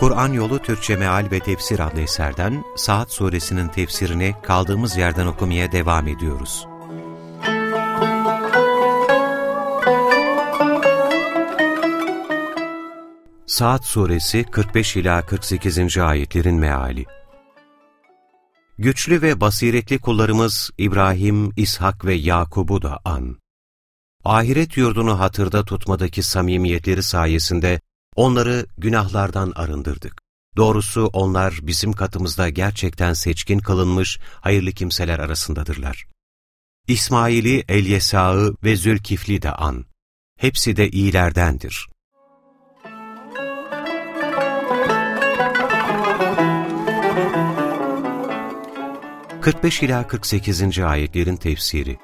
Kur'an Yolu Türkçe Meal ve Tefsir adlı eserden Saat Suresinin tefsirini kaldığımız yerden okumaya devam ediyoruz. Saat Suresi 45 ila 48. ayetlerin meali. Güçlü ve basiretli kullarımız İbrahim, İshak ve Yakub'u da an. Ahiret yurdunu hatırda tutmadaki samimiyetleri sayesinde Onları günahlardan arındırdık. Doğrusu onlar bizim katımızda gerçekten seçkin kılınmış hayırlı kimseler arasındadırlar. İsmail'i, Elyesa'ı ve Zülkifli de an. Hepsi de iyilerdendir. ...45 ila 48. ayetlerin tefsiri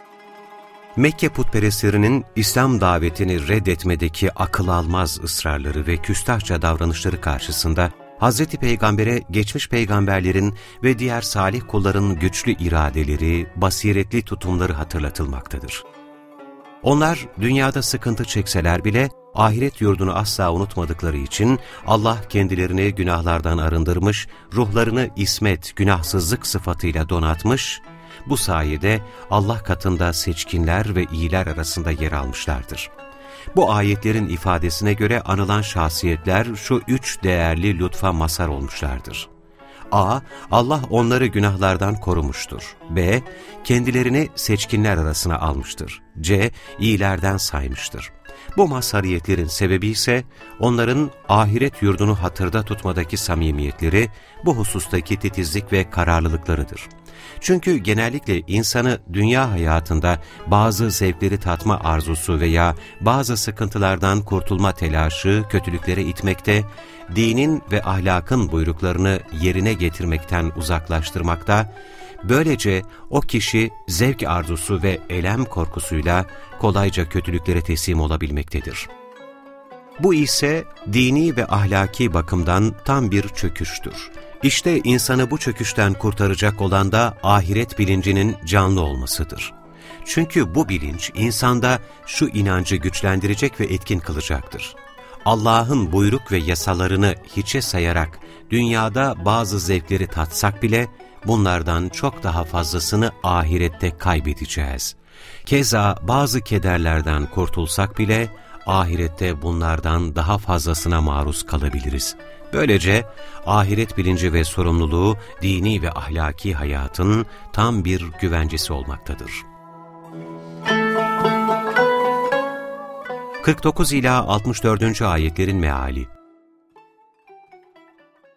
Mekke putperestlerinin İslam davetini reddetmedeki akıl almaz ısrarları ve küstahça davranışları karşısında Hz. Peygamber'e geçmiş peygamberlerin ve diğer salih kulların güçlü iradeleri, basiretli tutumları hatırlatılmaktadır. Onlar dünyada sıkıntı çekseler bile ahiret yurdunu asla unutmadıkları için Allah kendilerini günahlardan arındırmış, ruhlarını ismet, günahsızlık sıfatıyla donatmış bu sayede Allah katında seçkinler ve iyiler arasında yer almışlardır. Bu ayetlerin ifadesine göre anılan şahsiyetler şu üç değerli lütfa mazhar olmuşlardır. A. Allah onları günahlardan korumuştur. B. Kendilerini seçkinler arasına almıştır. C. iyilerden saymıştır. Bu mazhariyetlerin sebebi ise onların ahiret yurdunu hatırda tutmadaki samimiyetleri, bu husustaki titizlik ve kararlılıklarıdır. Çünkü genellikle insanı dünya hayatında bazı zevkleri tatma arzusu veya bazı sıkıntılardan kurtulma telaşı kötülüklere itmekte, dinin ve ahlakın buyruklarını yerine getirmekten uzaklaştırmakta, böylece o kişi zevk arzusu ve elem korkusuyla kolayca kötülüklere teslim olabilmektedir. Bu ise dini ve ahlaki bakımdan tam bir çöküştür. İşte insanı bu çöküşten kurtaracak olan da ahiret bilincinin canlı olmasıdır. Çünkü bu bilinç insanda şu inancı güçlendirecek ve etkin kılacaktır. Allah'ın buyruk ve yasalarını hiçe sayarak dünyada bazı zevkleri tatsak bile bunlardan çok daha fazlasını ahirette kaybedeceğiz. Keza bazı kederlerden kurtulsak bile ahirette bunlardan daha fazlasına maruz kalabiliriz. Böylece ahiret bilinci ve sorumluluğu dini ve ahlaki hayatın tam bir güvencesi olmaktadır. 49 ila 64. ayetlerin meali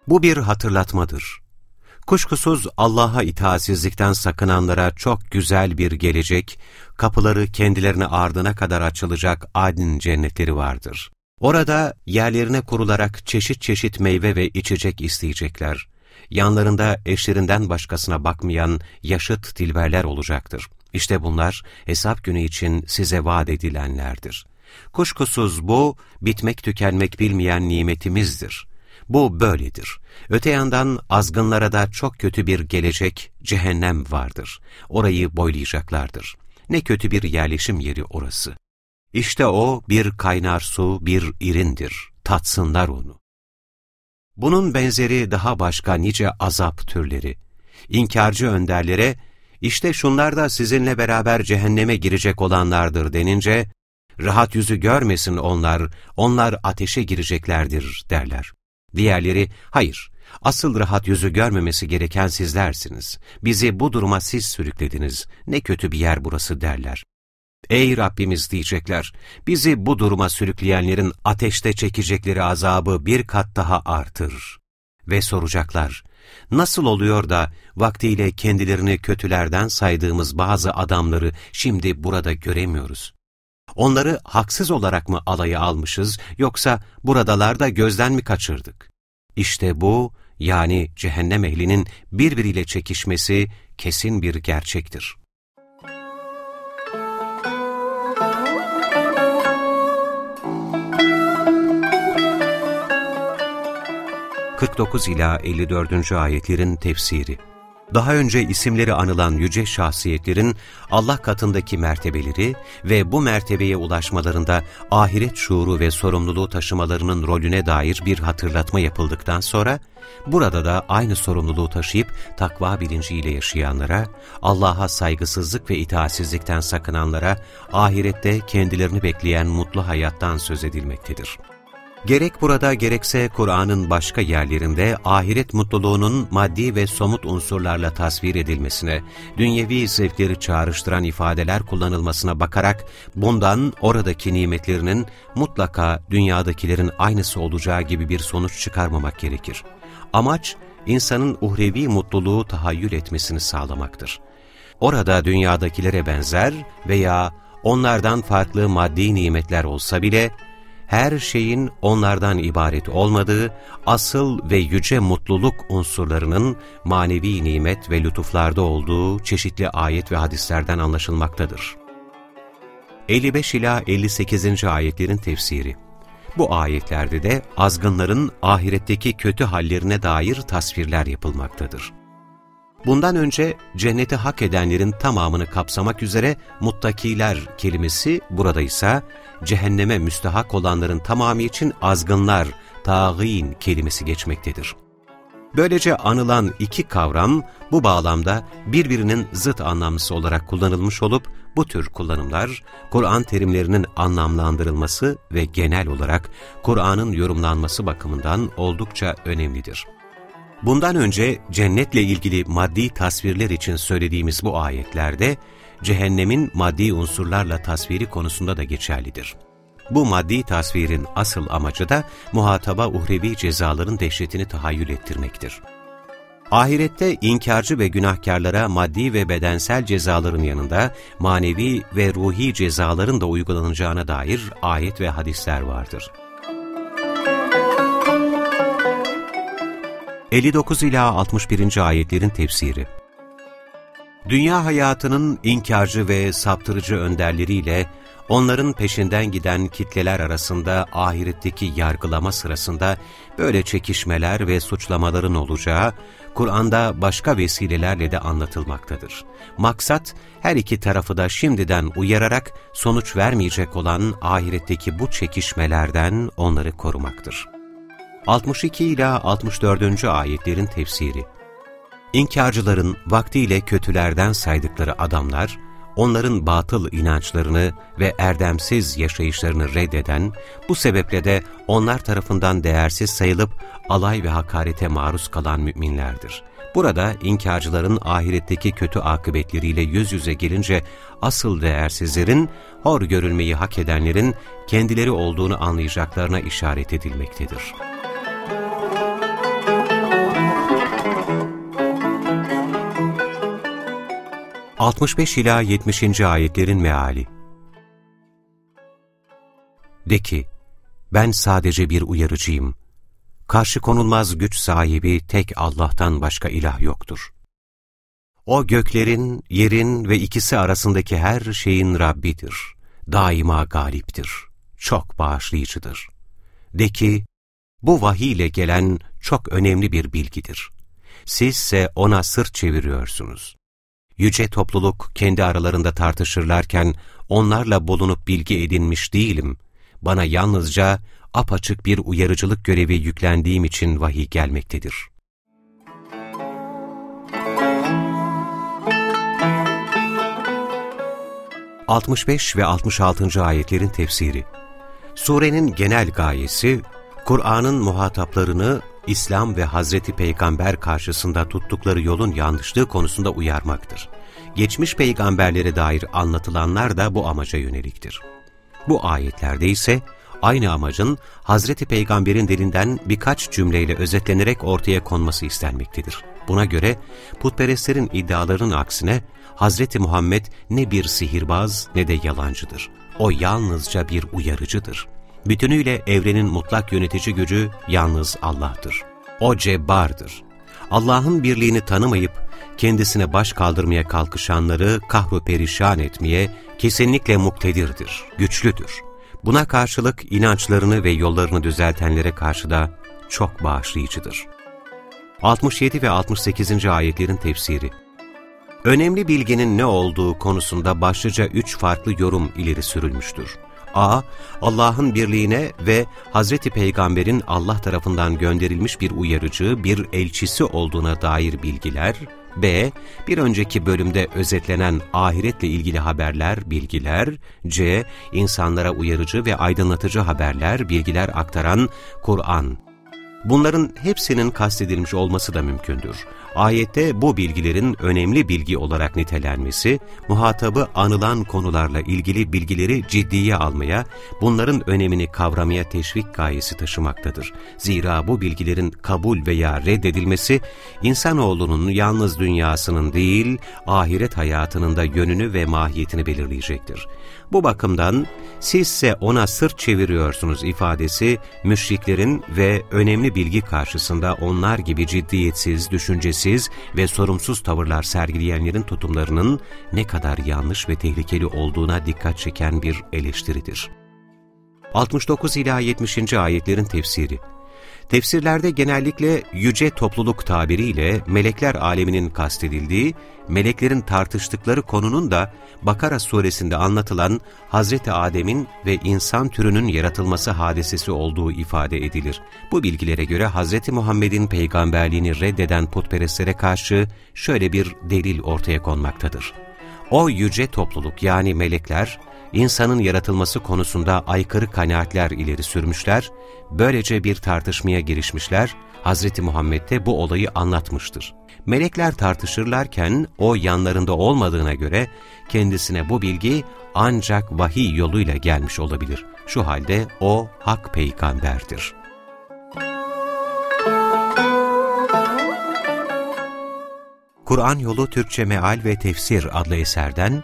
Bu bir hatırlatmadır. Kuşkusuz Allah'a itaatsizlikten sakınanlara çok güzel bir gelecek, kapıları kendilerine ardına kadar açılacak adin cennetleri vardır. Orada yerlerine kurularak çeşit çeşit meyve ve içecek isteyecekler. Yanlarında eşlerinden başkasına bakmayan yaşıt dilberler olacaktır. İşte bunlar hesap günü için size vaat edilenlerdir. Kuşkusuz bu, bitmek tükenmek bilmeyen nimetimizdir. Bu böyledir. Öte yandan azgınlara da çok kötü bir gelecek, cehennem vardır. Orayı boylayacaklardır. Ne kötü bir yerleşim yeri orası. İşte o bir kaynar su, bir irindir. Tatsınlar onu. Bunun benzeri daha başka nice azap türleri. İnkarcı önderlere, işte şunlar da sizinle beraber cehenneme girecek olanlardır denince, rahat yüzü görmesin onlar, onlar ateşe gireceklerdir derler. Diğerleri, hayır, asıl rahat yüzü görmemesi gereken sizlersiniz. Bizi bu duruma siz sürüklediniz, ne kötü bir yer burası derler. Ey Rabbimiz diyecekler, bizi bu duruma sürükleyenlerin ateşte çekecekleri azabı bir kat daha artır. Ve soracaklar, nasıl oluyor da vaktiyle kendilerini kötülerden saydığımız bazı adamları şimdi burada göremiyoruz? Onları haksız olarak mı alaya almışız yoksa buradalarda gözden mi kaçırdık? İşte bu yani cehennem ehlinin birbiriyle çekişmesi kesin bir gerçektir. 49 ila 54. ayetlerin tefsiri. Daha önce isimleri anılan yüce şahsiyetlerin Allah katındaki mertebeleri ve bu mertebeye ulaşmalarında ahiret şuuru ve sorumluluğu taşımalarının rolüne dair bir hatırlatma yapıldıktan sonra, burada da aynı sorumluluğu taşıyıp takva bilinciyle yaşayanlara, Allah'a saygısızlık ve itaatsizlikten sakınanlara, ahirette kendilerini bekleyen mutlu hayattan söz edilmektedir. Gerek burada gerekse Kur'an'ın başka yerlerinde ahiret mutluluğunun maddi ve somut unsurlarla tasvir edilmesine, dünyevi zevkleri çağrıştıran ifadeler kullanılmasına bakarak bundan oradaki nimetlerinin mutlaka dünyadakilerin aynısı olacağı gibi bir sonuç çıkarmamak gerekir. Amaç, insanın uhrevi mutluluğu tahayyül etmesini sağlamaktır. Orada dünyadakilere benzer veya onlardan farklı maddi nimetler olsa bile, her şeyin onlardan ibaret olmadığı, asıl ve yüce mutluluk unsurlarının manevi nimet ve lütuflarda olduğu çeşitli ayet ve hadislerden anlaşılmaktadır. 55 ila 58. ayetlerin tefsiri Bu ayetlerde de azgınların ahiretteki kötü hallerine dair tasvirler yapılmaktadır. Bundan önce cenneti hak edenlerin tamamını kapsamak üzere muttakiler kelimesi burada ise cehenneme müstehak olanların tamamı için azgınlar, tağin kelimesi geçmektedir. Böylece anılan iki kavram bu bağlamda birbirinin zıt anlamlısı olarak kullanılmış olup bu tür kullanımlar Kur'an terimlerinin anlamlandırılması ve genel olarak Kur'an'ın yorumlanması bakımından oldukça önemlidir. Bundan önce cennetle ilgili maddi tasvirler için söylediğimiz bu ayetlerde, cehennemin maddi unsurlarla tasviri konusunda da geçerlidir. Bu maddi tasvirin asıl amacı da muhataba uhrevi cezaların dehşetini tahayyül ettirmektir. Ahirette inkarcı ve günahkarlara maddi ve bedensel cezaların yanında manevi ve ruhi cezaların da uygulanacağına dair ayet ve hadisler vardır. 59 ila 61. ayetlerin tefsiri. Dünya hayatının inkarcı ve saptırıcı önderleriyle onların peşinden giden kitleler arasında ahiretteki yargılama sırasında böyle çekişmeler ve suçlamaların olacağı Kur'an'da başka vesilelerle de anlatılmaktadır. Maksat her iki tarafı da şimdiden uyararak sonuç vermeyecek olan ahiretteki bu çekişmelerden onları korumaktır. 62 ila 64. ayetlerin tefsiri. İnkarcıların vaktiyle kötülerden saydıkları adamlar, onların batıl inançlarını ve erdemsiz yaşayışlarını reddeden, bu sebeple de onlar tarafından değersiz sayılıp alay ve hakarete maruz kalan müminlerdir. Burada inkarcıların ahiretteki kötü akıbetleriyle yüz yüze gelince asıl değersizlerin, hor görülmeyi hak edenlerin kendileri olduğunu anlayacaklarına işaret edilmektedir. 65 ila 70. ayetlerin meali. De ki, ben sadece bir uyarıcıyım. Karşı konulmaz güç sahibi tek Allah'tan başka ilah yoktur. O göklerin, yerin ve ikisi arasındaki her şeyin Rabbidir. Daima galiptir. Çok bağışlayıcıdır. De ki, bu vahiy ile gelen çok önemli bir bilgidir. Sizse ona sırt çeviriyorsunuz yüce topluluk kendi aralarında tartışırlarken onlarla bulunup bilgi edinmiş değilim. Bana yalnızca apaçık bir uyarıcılık görevi yüklendiğim için vahiy gelmektedir. ...65 ve 66. ayetlerin tefsiri Surenin genel gayesi, Kur'an'ın muhataplarını İslam ve Hazreti Peygamber karşısında tuttukları yolun yanlışlığı konusunda uyarmaktır. Geçmiş peygamberlere dair anlatılanlar da bu amaca yöneliktir. Bu ayetlerde ise aynı amacın Hazreti Peygamber'in dilinden birkaç cümleyle özetlenerek ortaya konması istenmektedir. Buna göre putperestlerin iddialarının aksine Hazreti Muhammed ne bir sihirbaz ne de yalancıdır. O yalnızca bir uyarıcıdır bütünüyle evrenin mutlak yönetici gücü yalnız Allah'tır. O cebbardır. Allah'ın birliğini tanımayıp kendisine baş kaldırmaya kalkışanları kahru perişan etmeye kesinlikle muktedirdir, güçlüdür. Buna karşılık inançlarını ve yollarını düzeltenlere karşı da çok bağışlayıcıdır. 67 ve 68. ayetlerin tefsiri Önemli bilginin ne olduğu konusunda başlıca üç farklı yorum ileri sürülmüştür. A. Allah'ın birliğine ve Hz. Peygamber'in Allah tarafından gönderilmiş bir uyarıcı, bir elçisi olduğuna dair bilgiler. B. Bir önceki bölümde özetlenen ahiretle ilgili haberler, bilgiler. C. insanlara uyarıcı ve aydınlatıcı haberler, bilgiler aktaran Kur'an. Bunların hepsinin kastedilmiş olması da mümkündür. Ayette bu bilgilerin önemli bilgi olarak nitelenmesi, muhatabı anılan konularla ilgili bilgileri ciddiye almaya, bunların önemini kavramaya teşvik gayesi taşımaktadır. Zira bu bilgilerin kabul veya reddedilmesi, insanoğlunun yalnız dünyasının değil, ahiret hayatının da yönünü ve mahiyetini belirleyecektir. Bu bakımdan sizse ona sırt çeviriyorsunuz ifadesi müşriklerin ve önemli bilgi karşısında onlar gibi ciddiyetsiz, düşüncesiz ve sorumsuz tavırlar sergileyenlerin tutumlarının ne kadar yanlış ve tehlikeli olduğuna dikkat çeken bir eleştiridir. 69 ila 70. ayetlerin tefsiri Tefsirlerde genellikle yüce topluluk tabiriyle melekler aleminin kastedildiği, meleklerin tartıştıkları konunun da Bakara suresinde anlatılan Hazreti Adem'in ve insan türünün yaratılması hadisesi olduğu ifade edilir. Bu bilgilere göre Hazreti Muhammed'in peygamberliğini reddeden putperestlere karşı şöyle bir delil ortaya konmaktadır. O yüce topluluk yani melekler, insanın yaratılması konusunda aykırı kanaatler ileri sürmüşler, böylece bir tartışmaya girişmişler, Hz. Muhammed de bu olayı anlatmıştır. Melekler tartışırlarken o yanlarında olmadığına göre kendisine bu bilgi ancak vahiy yoluyla gelmiş olabilir. Şu halde o hak peygamberdir. Kur'an Yolu Türkçe Meal ve Tefsir adlı eserden